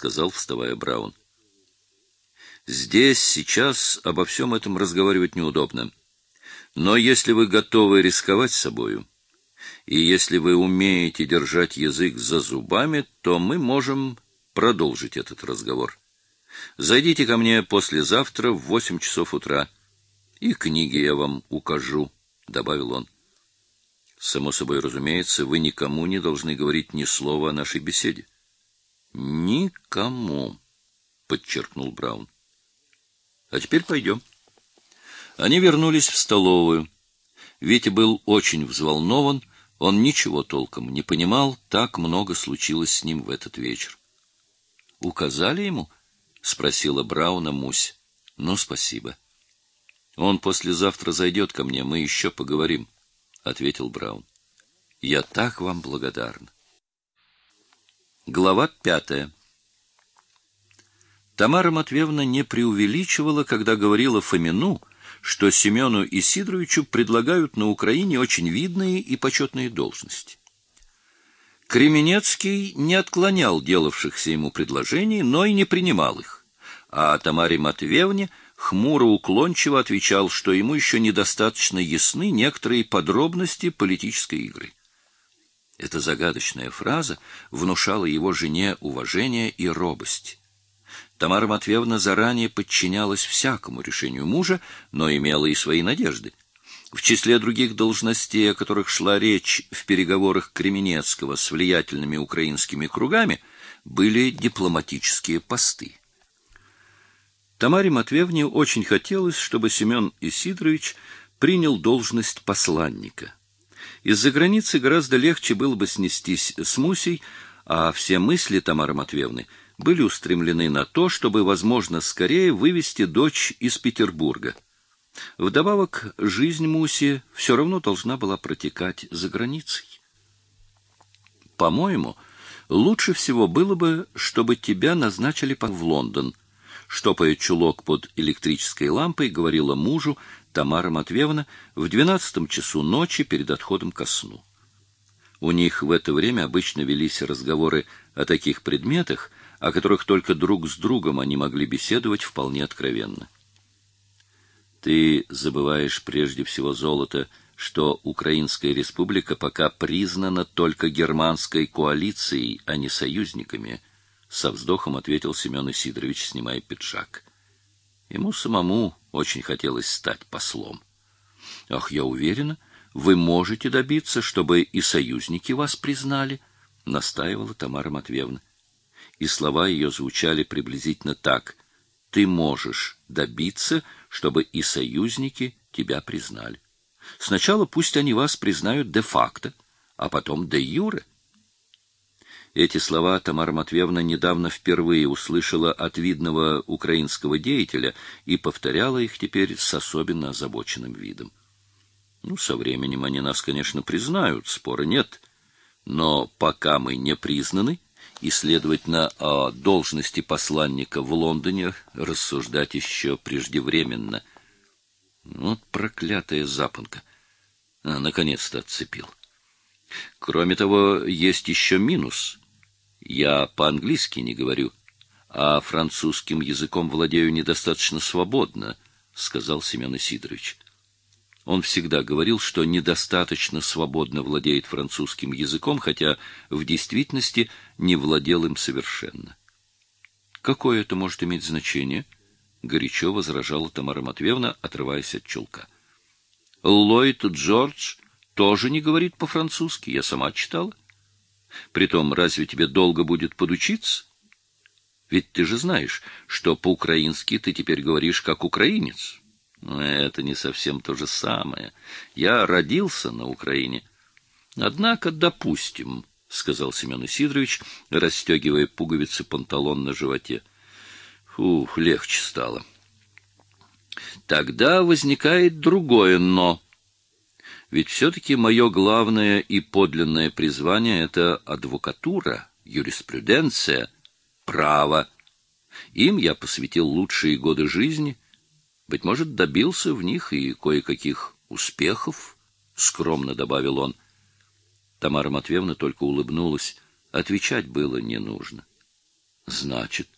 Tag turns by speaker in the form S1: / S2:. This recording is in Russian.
S1: сказал, вставая Браун. Здесь, сейчас обо всем этом разговаривать неудобно. Но если вы готовы рисковать собою, и если вы умеете держать язык за зубами, то мы можем продолжить этот разговор. Зайдите ко мне послезавтра в восемь часов утра, и книги я вам укажу, — добавил он. Само собой разумеется, вы никому не должны говорить ни слова о нашей беседе. — Никому, — подчеркнул Браун. — А теперь пойдем. Они вернулись в столовую. Витя был очень взволнован, он ничего толком не понимал, так много случилось с ним в этот вечер. — Указали ему? — спросила Брауна Мусь. — Ну, спасибо. — Он послезавтра зайдет ко мне, мы еще поговорим, — ответил Браун. — Я так вам благодарна. Глава пятая Тамара Матвеевна не преувеличивала, когда говорила Фомину, что Семену Исидоровичу предлагают на Украине очень видные и почетные должности. Кременецкий не отклонял делавшихся ему предложений, но и не принимал их, а Тамаре Матвеевне хмуро-уклончиво отвечал, что ему еще недостаточно ясны некоторые подробности политической игры. Эта загадочная фраза внушала его жене уважение и робость. Тамара Матвеевна заранее подчинялась всякому решению мужа, но имела и свои надежды. В числе других должностей, о которых шла речь в переговорах Кременецкого с влиятельными украинскими кругами, были дипломатические посты. Тамаре Матвеевне очень хотелось, чтобы Семен Исидорович принял должность посланника. Из-за границы гораздо легче было бы снестись с Мусей, а все мысли Тамары Матвеевны — были устремлены на то, чтобы, возможно, скорее вывести дочь из Петербурга. Вдобавок, жизнь Муси все равно должна была протекать за границей. По-моему, лучше всего было бы, чтобы тебя назначили в Лондон. Штопая чулок под электрической лампой, говорила мужу Тамара Матвеевна в двенадцатом часу ночи перед отходом ко сну. У них в это время обычно велись разговоры о таких предметах, о которых только друг с другом они могли беседовать вполне откровенно. Ты забываешь прежде всего золото, что Украинская республика пока признана только германской коалицией, а не союзниками, со вздохом ответил Семен Исидорович, снимая пиджак. Ему самому очень хотелось стать послом. Ах, я уверена, вы можете добиться, чтобы и союзники вас признали, настаивала Тамара Матвеевна и слова ее звучали приблизительно так: ты можешь добиться, чтобы и союзники тебя признали. Сначала пусть они вас признают де-факто, а потом де-юре. Эти слова Тамара Матвеевна недавно впервые услышала от видного украинского деятеля и повторяла их теперь с особенно озабоченным видом. Ну, со временем они нас, конечно, признают, спора нет, но пока мы не признаны, и, следовательно, о должности посланника в Лондоне рассуждать еще преждевременно. Вот проклятая запонка. А, наконец-то отцепил. Кроме того, есть еще минус. Я по-английски не говорю, а французским языком владею недостаточно свободно, — сказал Семен Исидорович. Он всегда говорил, что недостаточно свободно владеет французским языком, хотя в действительности не владел им совершенно. Какое это может иметь значение? горячо возражала Тамара Матвеевна, отрываясь от чулка. Ллойд Джордж тоже не говорит по-французски, я сама читала. Притом, разве тебе долго будет подучиться? Ведь ты же знаешь, что по-украински ты теперь говоришь как украинец. Это не совсем то же самое. Я родился на Украине. Однако, допустим, — сказал Семен Исидорович, расстегивая пуговицы панталон на животе. Фух, легче стало. Тогда возникает другое «но». Ведь все-таки мое главное и подлинное призвание — это адвокатура, юриспруденция, право. Им я посвятил лучшие годы жизни — быть может, добился в них и кое-каких успехов, — скромно добавил он. Тамара Матвеевна только улыбнулась. Отвечать было не нужно. Значит,